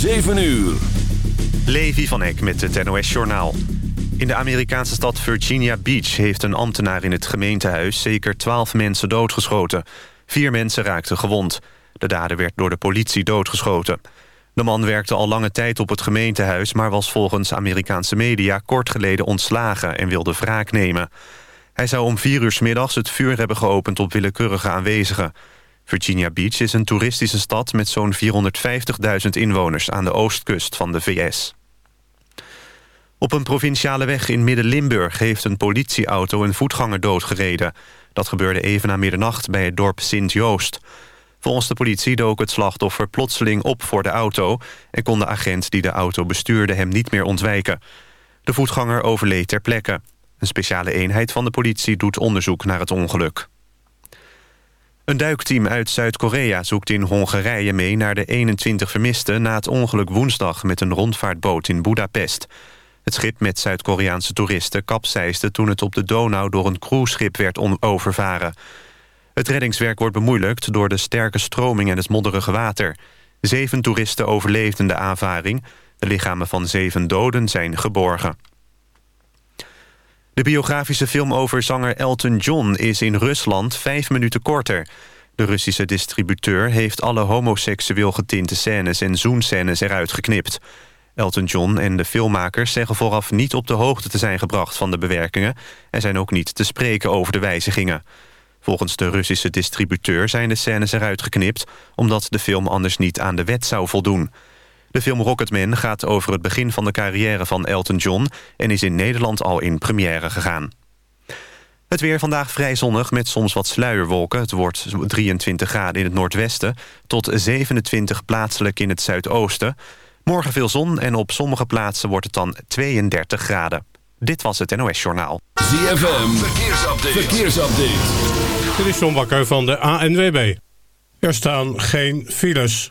7 uur. Levi van Eck met het NOS-journaal. In de Amerikaanse stad Virginia Beach heeft een ambtenaar in het gemeentehuis... zeker 12 mensen doodgeschoten. Vier mensen raakten gewond. De dader werd door de politie doodgeschoten. De man werkte al lange tijd op het gemeentehuis... maar was volgens Amerikaanse media kort geleden ontslagen... en wilde wraak nemen. Hij zou om vier uur middags het vuur hebben geopend op willekeurige aanwezigen. Virginia Beach is een toeristische stad met zo'n 450.000 inwoners aan de oostkust van de VS. Op een provinciale weg in Midden-Limburg heeft een politieauto een voetganger doodgereden. Dat gebeurde even na middernacht bij het dorp Sint-Joost. Volgens de politie dook het slachtoffer plotseling op voor de auto... en kon de agent die de auto bestuurde hem niet meer ontwijken. De voetganger overleed ter plekke. Een speciale eenheid van de politie doet onderzoek naar het ongeluk. Een duikteam uit Zuid-Korea zoekt in Hongarije mee naar de 21 vermisten... na het ongeluk woensdag met een rondvaartboot in Budapest. Het schip met Zuid-Koreaanse toeristen kapseisde toen het op de Donau... door een cruiseschip werd overvaren. Het reddingswerk wordt bemoeilijkt door de sterke stroming en het modderige water. Zeven toeristen overleefden de aanvaring. De lichamen van zeven doden zijn geborgen. De biografische film over zanger Elton John is in Rusland vijf minuten korter. De Russische distributeur heeft alle homoseksueel getinte scènes en zoenscènes eruit geknipt. Elton John en de filmmakers zeggen vooraf niet op de hoogte te zijn gebracht van de bewerkingen... en zijn ook niet te spreken over de wijzigingen. Volgens de Russische distributeur zijn de scènes eruit geknipt... omdat de film anders niet aan de wet zou voldoen. De film Rocketman gaat over het begin van de carrière van Elton John... en is in Nederland al in première gegaan. Het weer vandaag vrij zonnig met soms wat sluierwolken. Het wordt 23 graden in het noordwesten... tot 27 plaatselijk in het zuidoosten. Morgen veel zon en op sommige plaatsen wordt het dan 32 graden. Dit was het NOS Journaal. ZFM, verkeersupdate. verkeersupdate. Dit is John Bakker van de ANWB. Er staan geen files.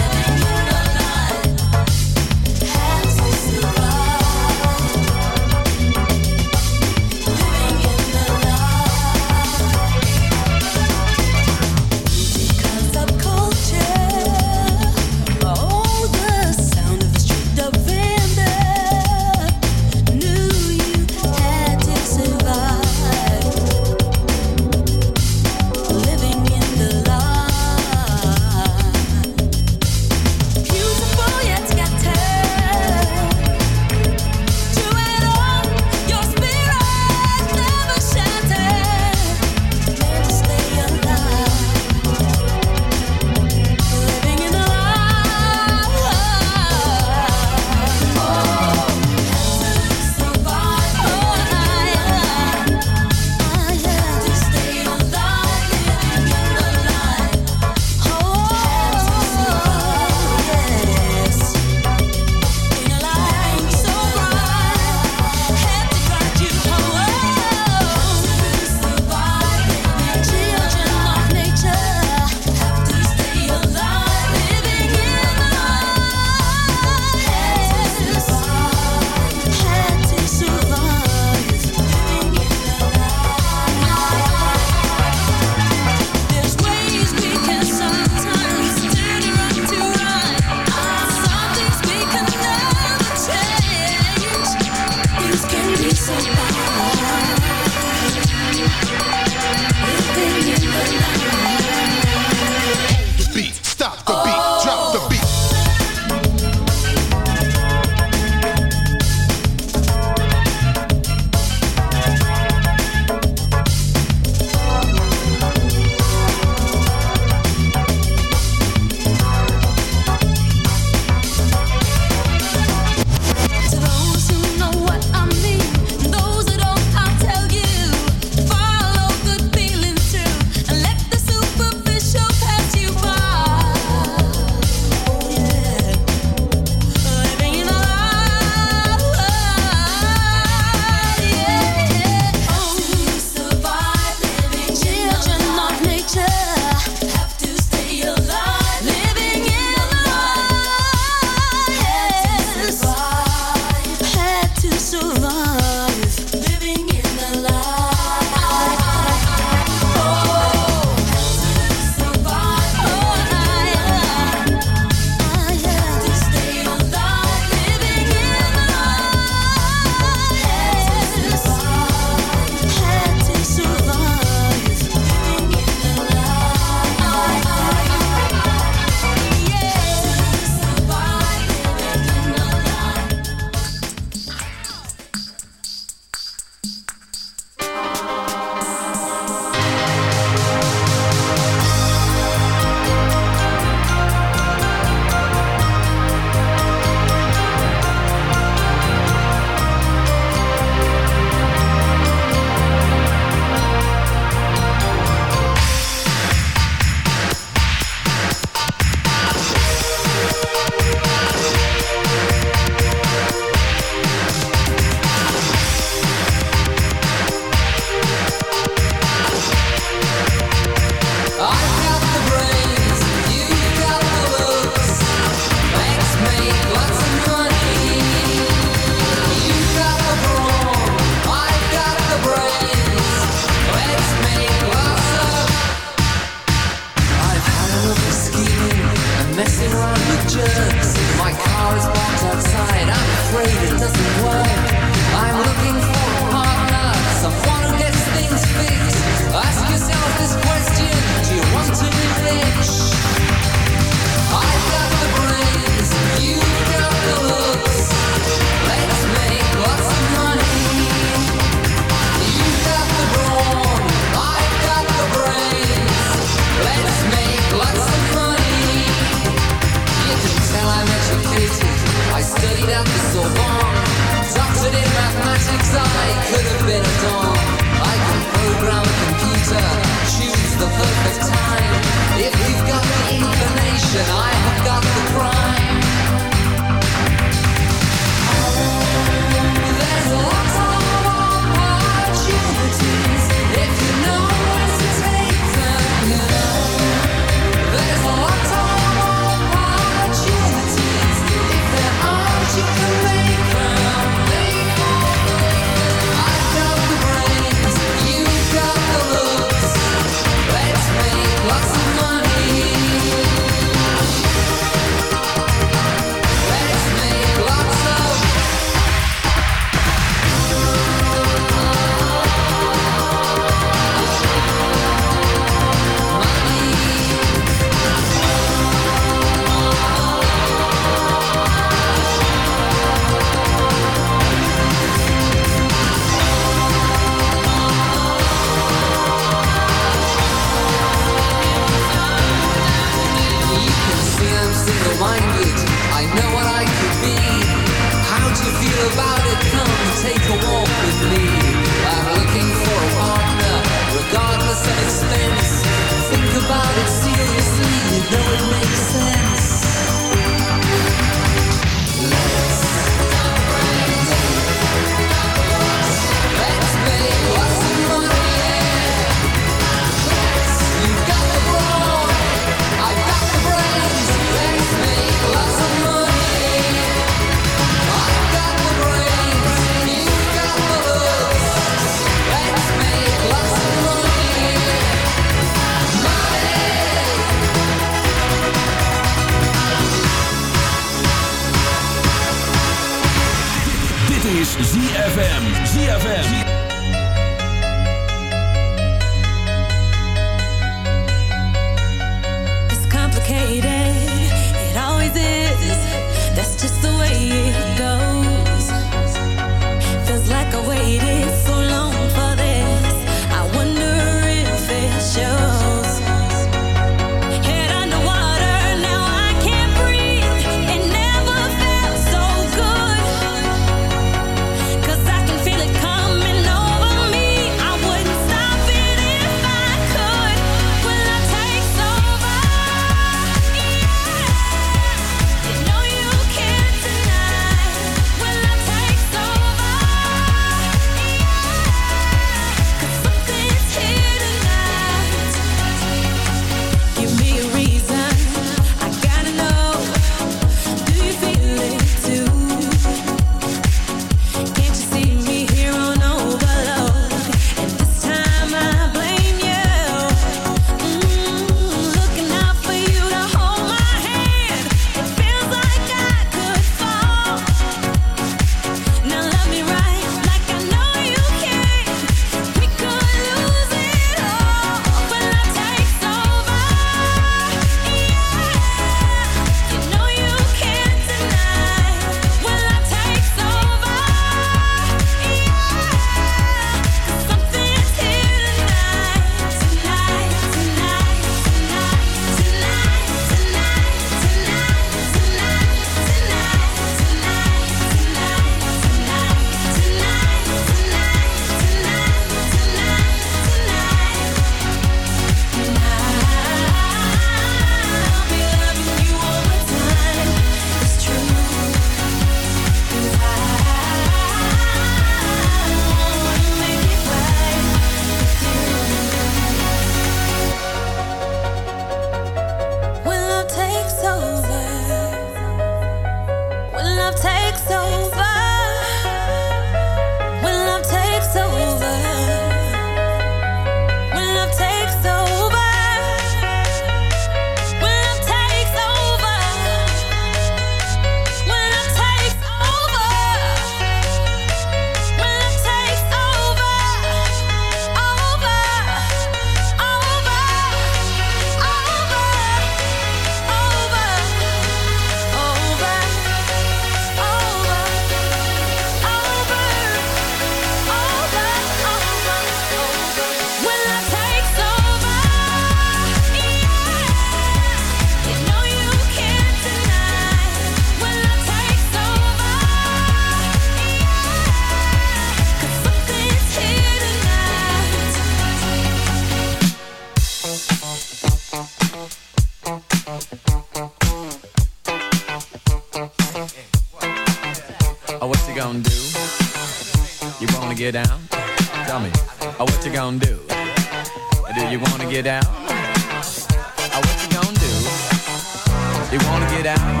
Get down?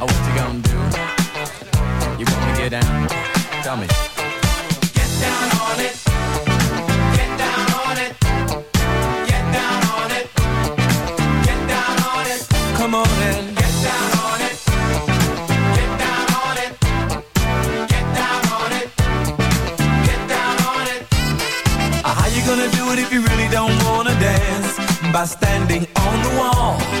Oh, what you gonna do? You wanna get down? Tell me. Get down on it. Get down on it. Get down on it. Get down on it. Come on and get down on it. Get down on it. Get down on it. Get down on it. Uh, How you gonna do it if you really don't wanna dance? By standing on the wall.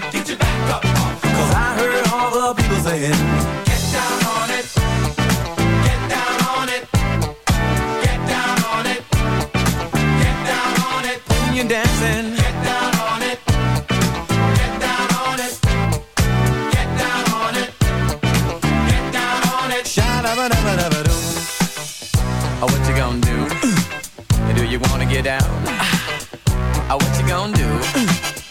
it. Get down on it. Get down on it. Get down on it. Get down on it. When you're dancing. Get down on it. Get down on it. Get down on it. Get down on it. Sha-da-ba-da-ba-da-ba-doo. Oh, what you gonna do? do you wanna get down? Oh, what you gonna do?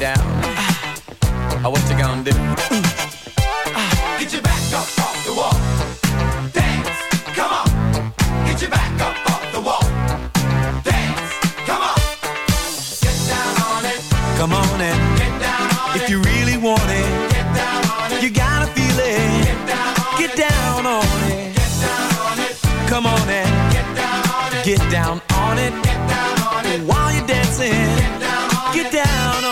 You wanna get down? Oh, what you gonna do? Get your back up off the wall. Dance, come on. Get your back up off the wall. Dance, come on. Get down on it. Come on and Get down on if it. you really want it, Get down on it. you gotta feel it. Get down on Get it. down on it. Get down on it. Come on and Get down on it. get down on it Get down on it. while you're dancing. Get down on Get it. down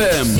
ZFM.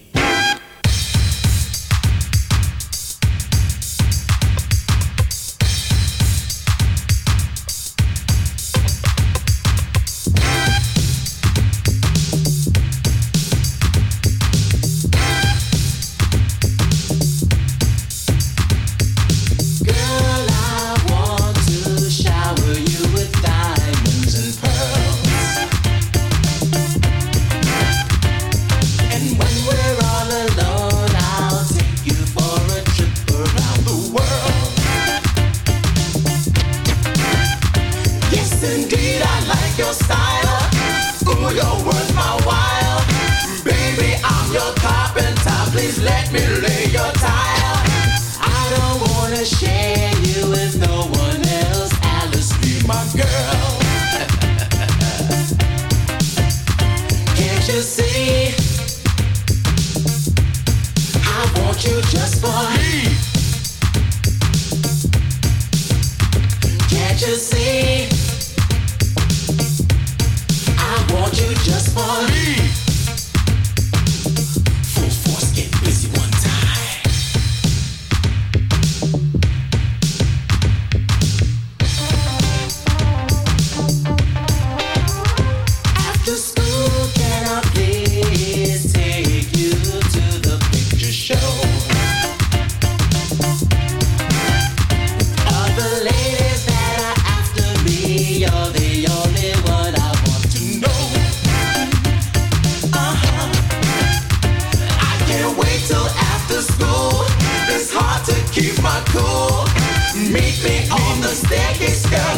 kicks, girl,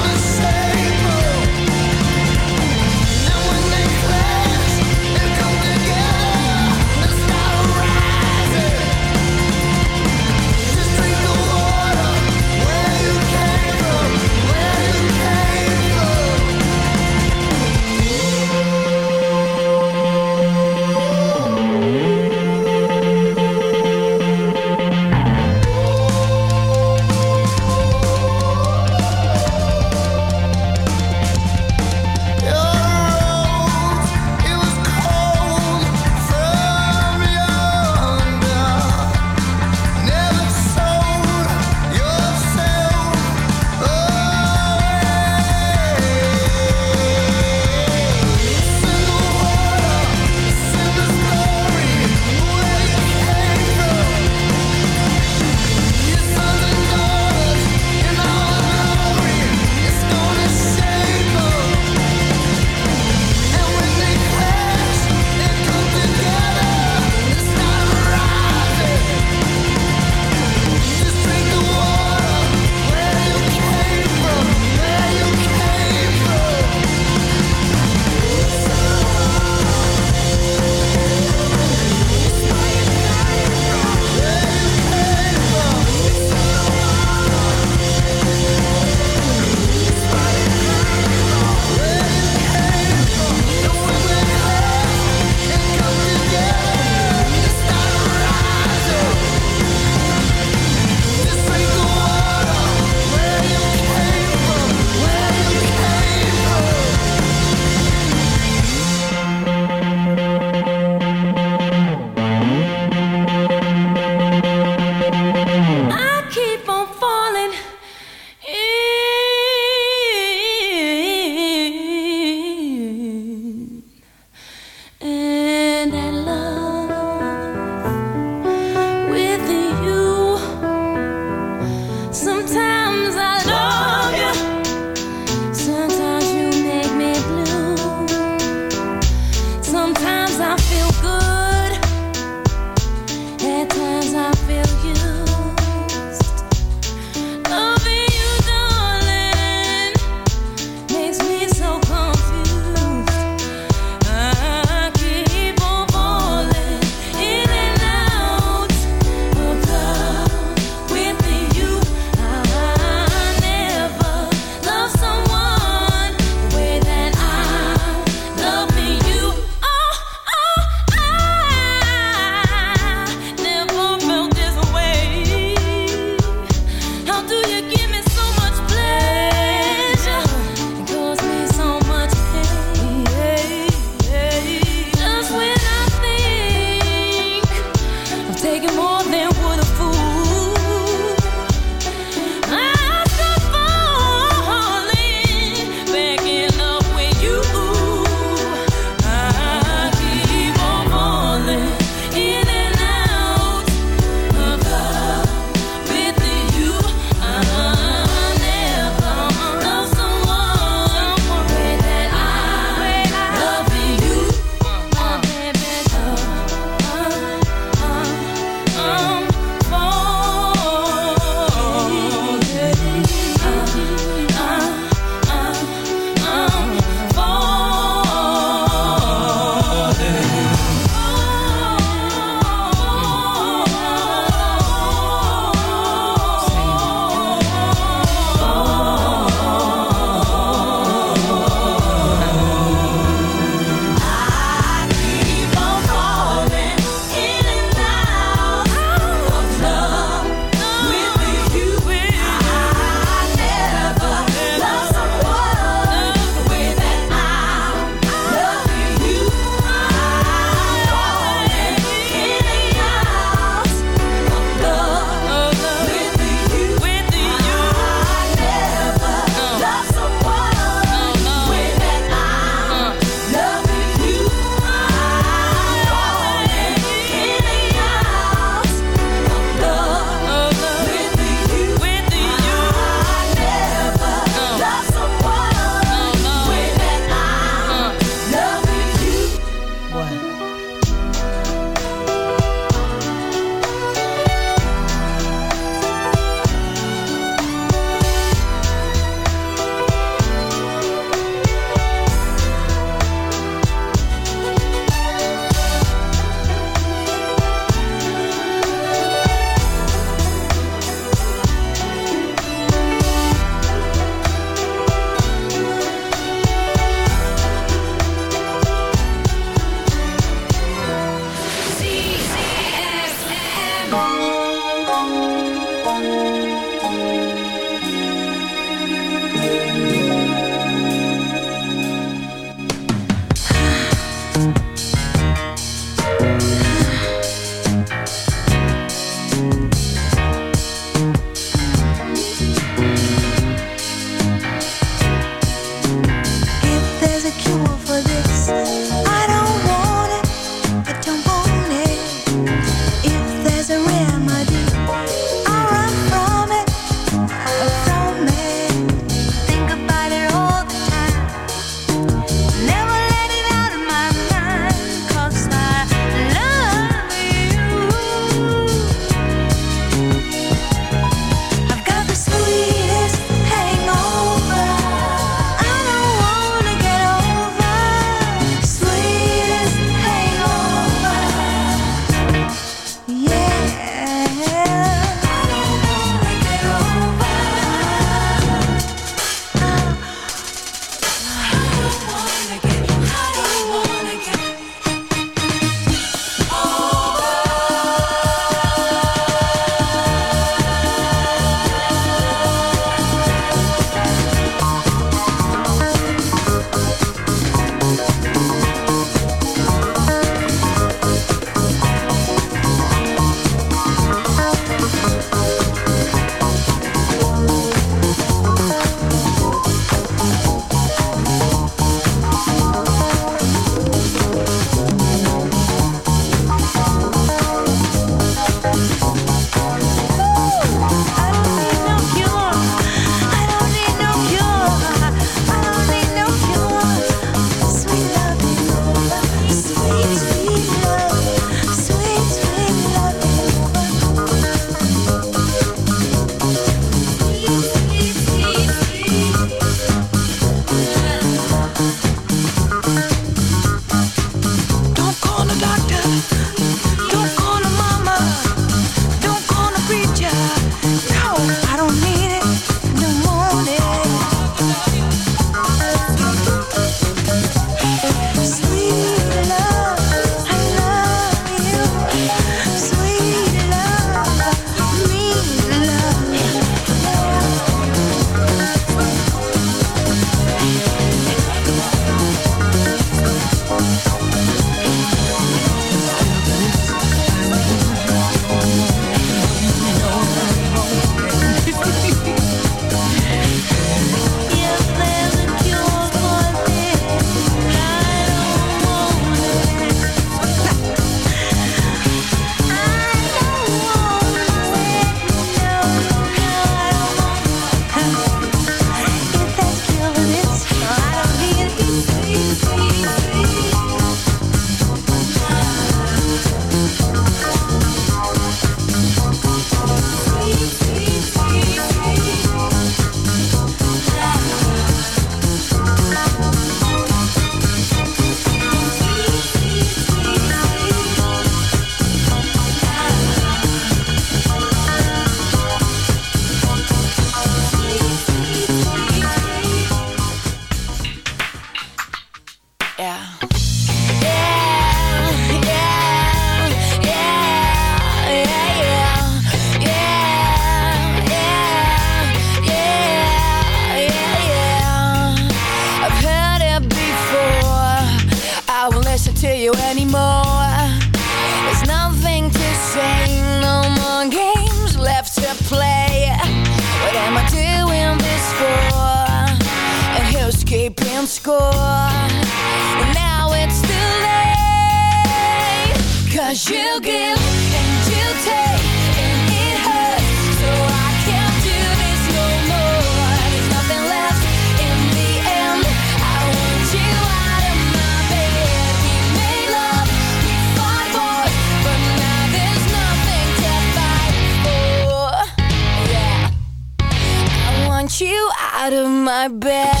my bed.